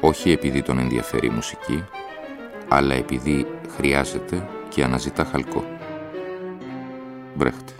όχι επειδή τον ενδιαφέρει η μουσική, αλλά επειδή χρειάζεται και αναζητά χαλκό. Μπρέχτε.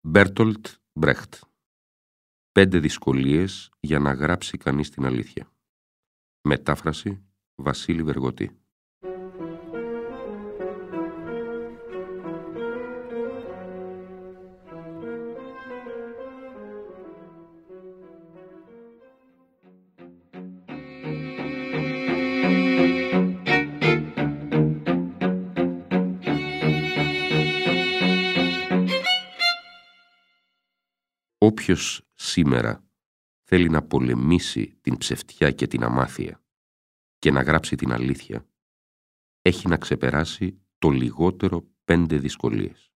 Μπέρτολτ Μπρέχτ Πέντε δυσκολίες για να γράψει κανείς την αλήθεια. Μετάφραση Βασίλη Βεργοτή Όποιος σήμερα θέλει να πολεμήσει την ψευτιά και την αμάθεια και να γράψει την αλήθεια, έχει να ξεπεράσει το λιγότερο πέντε δυσκολίες.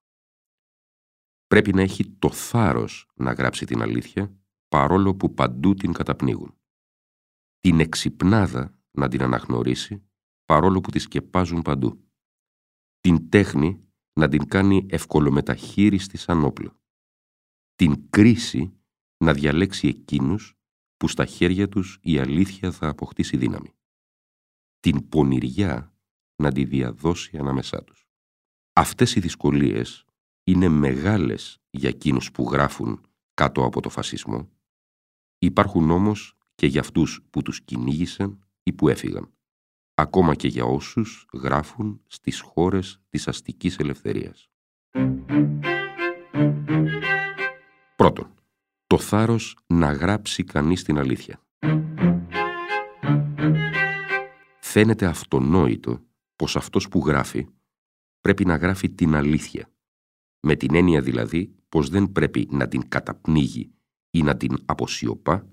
Πρέπει να έχει το θάρρος να γράψει την αλήθεια, παρόλο που παντού την καταπνίγουν. Την εξυπνάδα να την αναγνωρίσει, παρόλο που τη σκεπάζουν παντού. Την τέχνη να την κάνει ευκολομεταχείριστη σαν όπλο την κρίση να διαλέξει εκείνους που στα χέρια τους η αλήθεια θα αποκτήσει δύναμη. Την πονηριά να τη διαδώσει ανάμεσά τους. Αυτές οι δυσκολίες είναι μεγάλες για εκείνους που γράφουν κάτω από το φασισμό. Υπάρχουν όμως και για αυτούς που τους κυνήγησαν ή που έφυγαν. Ακόμα και για όσους γράφουν στις χώρες της αστικής ελευθερίας. Πρώτον, το θάρρος να γράψει κανείς την αλήθεια. Φαίνεται αυτονόητο πως αυτός που γράφει πρέπει να γράφει την αλήθεια, με την έννοια δηλαδή πως δεν πρέπει να την καταπνίγει ή να την αποσιωπά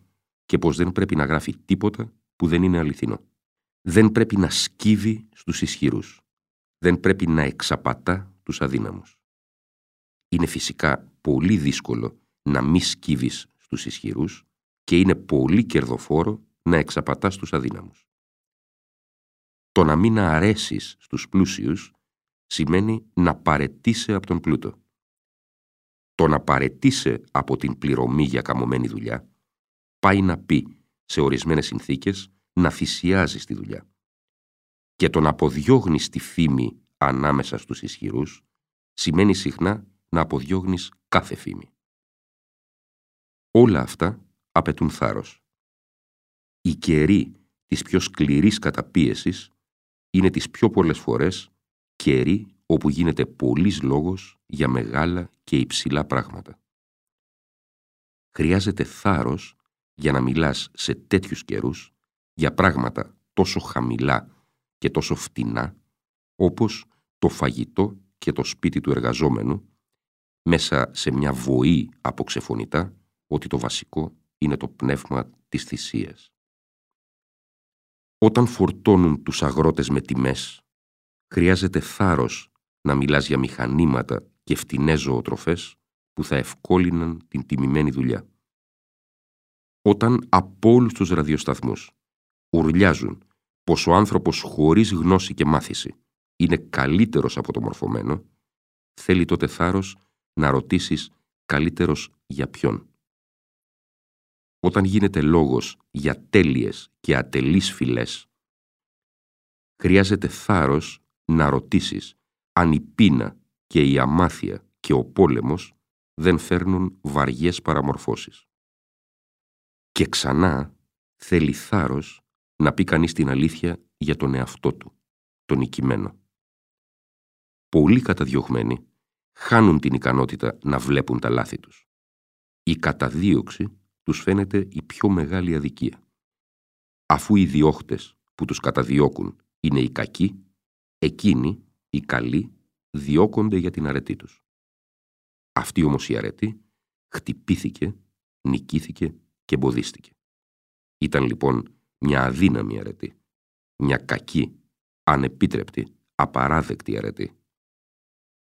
και πως δεν πρέπει να γράφει τίποτα που δεν είναι αληθινό. Δεν πρέπει να σκύβει στους ισχυρούς. Δεν πρέπει να εξαπατά τους αδύναμους. Είναι φυσικά πολύ δύσκολο να μη σκύβεις στους ισχυρούς και είναι πολύ κερδοφόρο να εξαπατάς τους αδύναμους. Το να μην αρέσεις στους πλούσιους σημαίνει να παρετήσει από τον πλούτο. Το να παρετήσει από την πληρωμή για καμωμένη δουλειά πάει να πει σε ορισμένες συνθήκες να θυσιάζεις τη δουλειά. Και το να αποδιώγνεις τη φήμη ανάμεσα στους ισχυρούς σημαίνει συχνά να αποδιώγνεις κάθε φήμη. Όλα αυτά απαιτούν θάρρος. Η καιρή της πιο σκληρής καταπίεσης είναι τις πιο πολλές φορές καιρή όπου γίνεται πολλής λόγος για μεγάλα και υψηλά πράγματα. Χρειάζεται θάρρος για να μιλάς σε τέτοιους καιρούς για πράγματα τόσο χαμηλά και τόσο φτηνά όπως το φαγητό και το σπίτι του εργαζόμενου μέσα σε μια βοή από ξεφωνητά ότι το βασικό είναι το πνεύμα της θυσίας. Όταν φορτώνουν τους αγρότες με τιμές, χρειάζεται θάρρος να μιλάς για μηχανήματα και φτηνές ζωοτροφές που θα ευκόλυναν την τιμημένη δουλειά. Όταν από όλους τους ραδιοσταθμούς ουρλιάζουν πως ο άνθρωπος χωρίς γνώση και μάθηση είναι καλύτερος από το μορφωμένο, θέλει τότε θάρρος να ρωτήσεις καλύτερος για ποιον όταν γίνεται λόγος για τέλειες και ατελείς φυλές, χρειάζεται θάρρος να ρωτήσεις αν η πείνα και η αμάθεια και ο πόλεμος δεν φέρνουν βαριές παραμορφώσεις. Και ξανά θέλει θάρρος να πει κανείς την αλήθεια για τον εαυτό του, τον οικειμένο. Πολλοί καταδιωγμένοι χάνουν την ικανότητα να βλέπουν τα λάθη τους. Η καταδίωξη τους φαίνεται η πιο μεγάλη αδικία. Αφού οι διώχτες που τους καταδιώκουν είναι οι κακοί, εκείνοι, οι καλοί, διώκονται για την αρετή τους. Αυτή όμως η αρετή χτυπήθηκε, νικήθηκε και εμποδίστηκε. Ήταν λοιπόν μια αδύναμη αρετή, μια κακή, ανεπίτρεπτη, απαράδεκτη αρετή.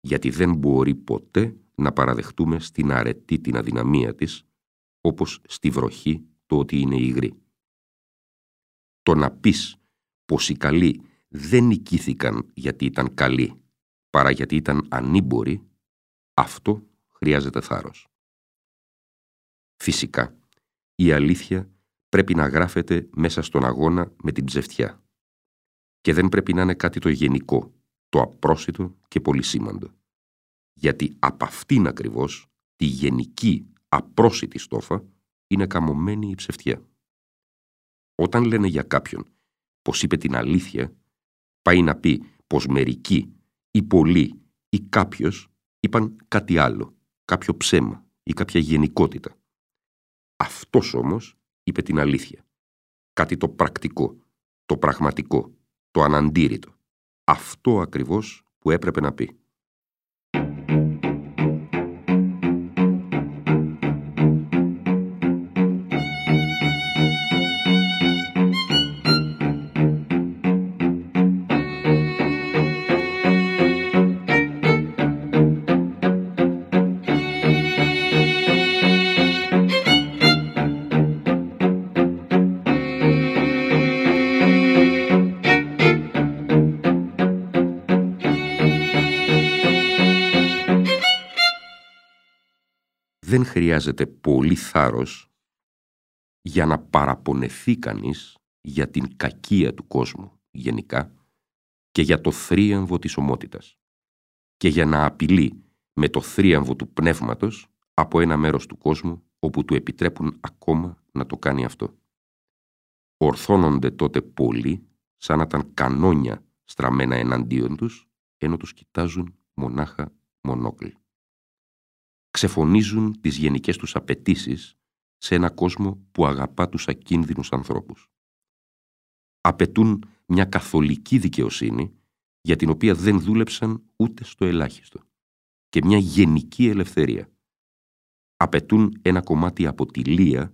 Γιατί δεν μπορεί ποτέ να παραδεχτούμε στην αρετή την αδυναμία της, όπως στη βροχή το ότι είναι υγρή. Το να πεις πως οι καλοί δεν νικήθηκαν γιατί ήταν καλοί, παρά γιατί ήταν ανήμποροι, αυτό χρειάζεται θάρρος. Φυσικά, η αλήθεια πρέπει να γράφεται μέσα στον αγώνα με την ψευτιά και δεν πρέπει να είναι κάτι το γενικό, το απρόσιτο και πολυσήμαντο. Γιατί από αυτήν ακριβώς τη γενική απρόσιτη στόφα είναι καμωμένη η ψευτιά. Όταν λένε για κάποιον πως είπε την αλήθεια, πάει να πει πως μερικοί ή πολλοί ή κάποιος είπαν κάτι άλλο, κάποιο ψέμα ή κάποια γενικότητα. Αυτός όμως είπε την αλήθεια. Κάτι το πρακτικό, το πραγματικό, το αναντήρητο. Αυτό ακριβώς που έπρεπε να πει. Δεν χρειάζεται πολύ θάρρος για να παραπονεθεί κανείς για την κακία του κόσμου γενικά και για το θρίαμβο της ομότητας και για να απειλεί με το θρίαμβο του πνεύματος από ένα μέρος του κόσμου όπου του επιτρέπουν ακόμα να το κάνει αυτό. Ορθώνονται τότε πολλοί σαν να ήταν κανόνια στραμμένα εναντίον τους ενώ τους κοιτάζουν μονάχα μονόκλη ξεφωνίζουν τις γενικές τους απαιτήσεις σε ένα κόσμο που αγαπά τους ακίνδυνους ανθρώπους. Απαιτούν μια καθολική δικαιοσύνη για την οποία δεν δούλεψαν ούτε στο ελάχιστο και μια γενική ελευθερία. Απαιτούν ένα κομμάτι από τη λία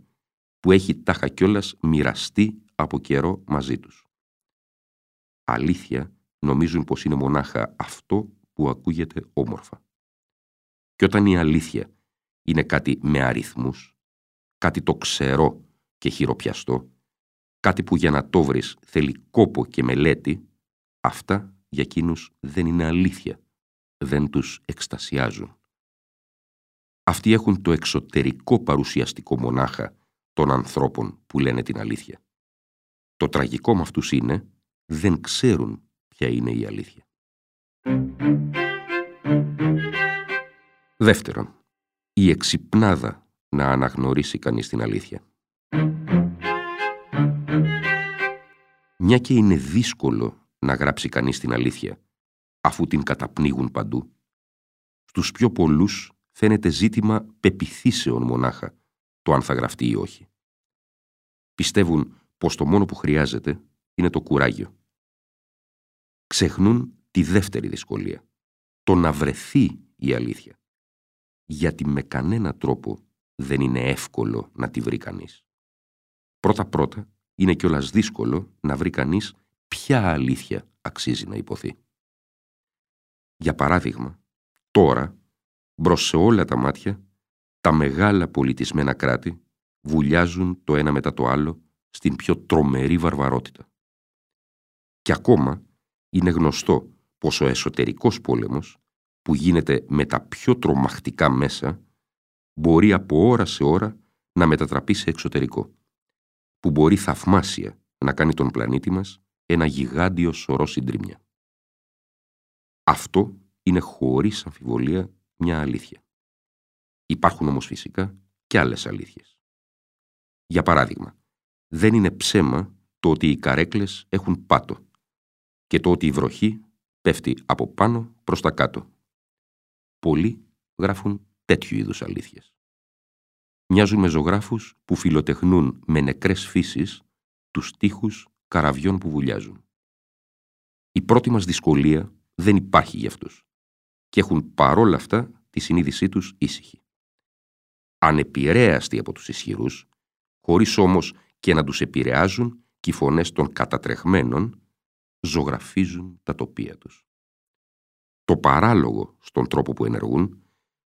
που έχει τάχα κιόλας μοιραστεί από καιρό μαζί τους. Αλήθεια νομίζουν πως είναι μονάχα αυτό που ακούγεται όμορφα. Και όταν η αλήθεια είναι κάτι με αριθμούς, κάτι το ξερό και χειροπιαστό, κάτι που για να το βρεις θέλει κόπο και μελέτη, αυτά για εκείνους δεν είναι αλήθεια, δεν τους εκστασιάζουν. Αυτοί έχουν το εξωτερικό παρουσιαστικό μονάχα των ανθρώπων που λένε την αλήθεια. Το τραγικό με αυτούς είναι δεν ξέρουν ποια είναι η αλήθεια. Δεύτερον, η εξυπνάδα να αναγνωρίσει κανείς την αλήθεια. Μια και είναι δύσκολο να γράψει κανείς την αλήθεια, αφού την καταπνίγουν παντού, στους πιο πολλούς φαίνεται ζήτημα πεπιθήσεων μονάχα το αν θα γραφτεί ή όχι. Πιστεύουν πως το μόνο που χρειάζεται είναι το κουράγιο. Ξεχνούν τη δεύτερη δυσκολία, το να βρεθεί η αλήθεια γιατί με κανένα τρόπο δεν είναι εύκολο να τη βρει κανείς. Πρώτα-πρώτα, είναι κιόλας δύσκολο να βρει κανείς ποια αλήθεια αξίζει να υποθεί. Για παράδειγμα, τώρα, μπρος σε όλα τα μάτια, τα μεγάλα πολιτισμένα κράτη βουλιάζουν το ένα μετά το άλλο στην πιο τρομερή βαρβαρότητα. Και ακόμα είναι γνωστό πως ο εσωτερικός πόλεμος που γίνεται με τα πιο τρομακτικά μέσα μπορεί από ώρα σε ώρα να μετατραπεί σε εξωτερικό, που μπορεί θαυμάσια να κάνει τον πλανήτη μας ένα γιγάντιο σωρό συντρίμια. Αυτό είναι χωρίς αμφιβολία μια αλήθεια. Υπάρχουν όμως φυσικά και άλλες αλήθειες. Για παράδειγμα, δεν είναι ψέμα το ότι οι καρέκλες έχουν πάτο και το ότι η βροχή πέφτει από πάνω προς τα κάτω πολλοί γράφουν τέτοιου είδους αλήθειες. Μοιάζουν με ζωγράφους που φιλοτεχνούν με νεκρές φύσεις τους τείχους καραβιών που βουλιάζουν. Η πρώτη μας δυσκολία δεν υπάρχει για αυτούς. και έχουν παρόλα αυτά τη συνείδησή τους ήσυχη. Ανεπηρέαστοι από τους ισχυρούς, χωρίς όμως και να τους επηρεάζουν και οι φωνές των κατατρεχμένων, ζωγραφίζουν τα τοπία τους. Το παράλογο στον τρόπο που ενεργούν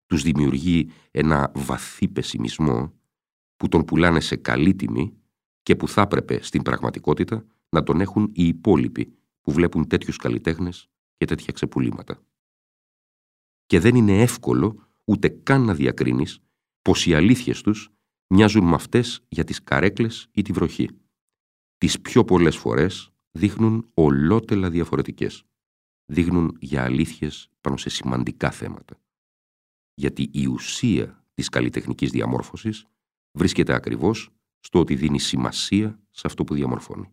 τους δημιουργεί ένα βαθύ πεσιμισμό που τον πουλάνε σε καλή τιμή και που θα έπρεπε στην πραγματικότητα να τον έχουν οι υπόλοιποι που βλέπουν τέτοιους καλλιτέχνες και τέτοια ξεπουλήματα. Και δεν είναι εύκολο ούτε καν να διακρίνεις πως οι αλήθειες τους μοιάζουν με αυτές για τις καρέκλες ή τη βροχή. Τις πιο πολλές φορές δείχνουν ολότελα διαφορετικές. Δείχνουν για αλήθειες πάνω σε σημαντικά θέματα. Γιατί η ουσία της καλλιτεχνικής διαμόρφωσης βρίσκεται ακριβώς στο ότι δίνει σημασία σε αυτό που διαμορφώνει.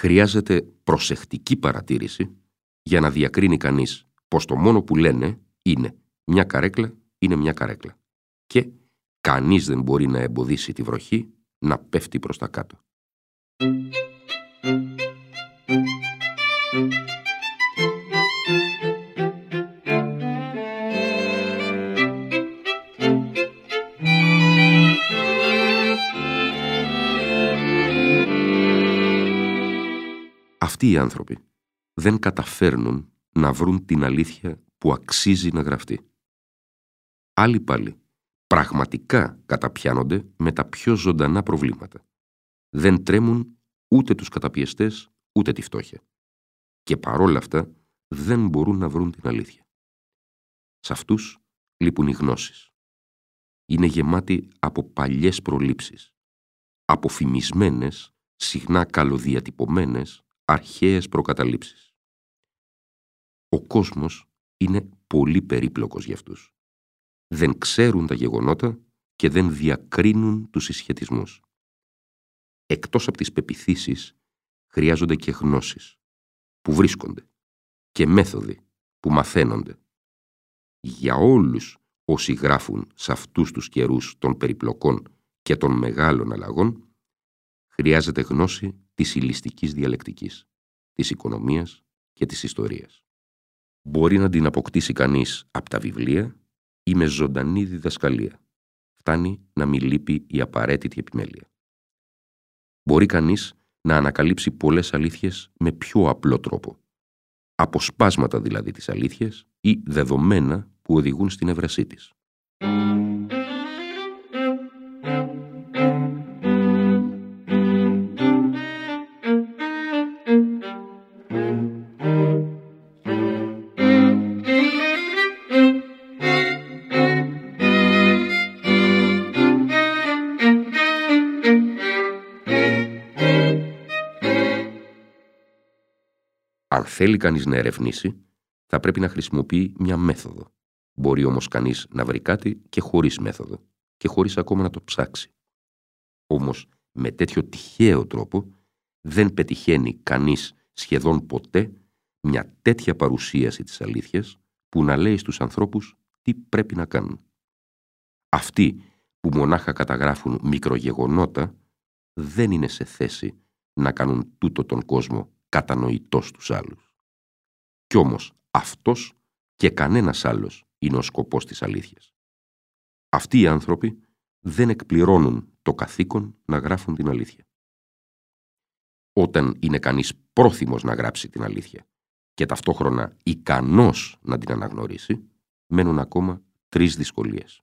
Χρειάζεται προσεκτική παρατήρηση για να διακρίνει κανείς πως το μόνο που λένε είναι μια καρέκλα είναι μια καρέκλα και κανείς δεν μπορεί να εμποδίσει τη βροχή να πέφτει προς τα κάτω. Αυτοί οι άνθρωποι δεν καταφέρνουν να βρουν την αλήθεια που αξίζει να γραφτεί. Άλλοι πάλι πραγματικά καταπιάνονται με τα πιο ζωντανά προβλήματα. Δεν τρέμουν ούτε τους καταπιεστές ούτε τη φτώχεια. Και παρόλα αυτά δεν μπορούν να βρουν την αλήθεια. Σε αυτούς λείπουν οι γνώσεις. Είναι γεμάτοι από παλιές προλήψεις, αποφημισμένες, συχνά καλοδιατυπωμένες, αρχαίες προκαταλήψεις. Ο κόσμος είναι πολύ περίπλοκος για αυτούς. Δεν ξέρουν τα γεγονότα και δεν διακρίνουν τους συσχετισμούς. Εκτός από τις πεπιθήσεις, χρειάζονται και γνώσεις που βρίσκονται και μέθοδοι που μαθαίνονται. Για όλους όσοι γράφουν σε αυτούς τους καιρούς των περιπλοκών και των μεγάλων αλλαγών, χρειάζεται γνώση της ηλιστικής διαλεκτικής, της οικονομίας και της ιστορίας. Μπορεί να την αποκτήσει κανείς από τα βιβλία ή με ζωντανή διδασκαλία. Φτάνει να μην λείπει η απαραίτητη επιμέλεια. Μπορεί κανείς να ανακαλύψει πολλές αλήθειες με πιο απλό τρόπο. Αποσπάσματα δηλαδή της αλήθειας ή δεδομένα που οδηγούν στην ευρεσή της. Θέλει κανείς να ερευνήσει, θα πρέπει να χρησιμοποιεί μια μέθοδο. Μπορεί όμως κανείς να βρει κάτι και χωρίς μέθοδο και χωρίς ακόμα να το ψάξει. Όμως με τέτοιο τυχαίο τρόπο δεν πετυχαίνει κανείς σχεδόν ποτέ μια τέτοια παρουσίαση της αλήθειας που να λέει στους ανθρώπους τι πρέπει να κάνουν. Αυτοί που μονάχα καταγράφουν μικρογεγονότα δεν είναι σε θέση να κάνουν τούτο τον κόσμο κατανοητός στους άλλους. Κι όμως αυτός και κανένας άλλος είναι ο σκοπός της αλήθειας. Αυτοί οι άνθρωποι δεν εκπληρώνουν το καθήκον να γράφουν την αλήθεια. Όταν είναι κανείς πρόθυμος να γράψει την αλήθεια και ταυτόχρονα ικανός να την αναγνωρίσει, μένουν ακόμα τρεις δυσκολίες.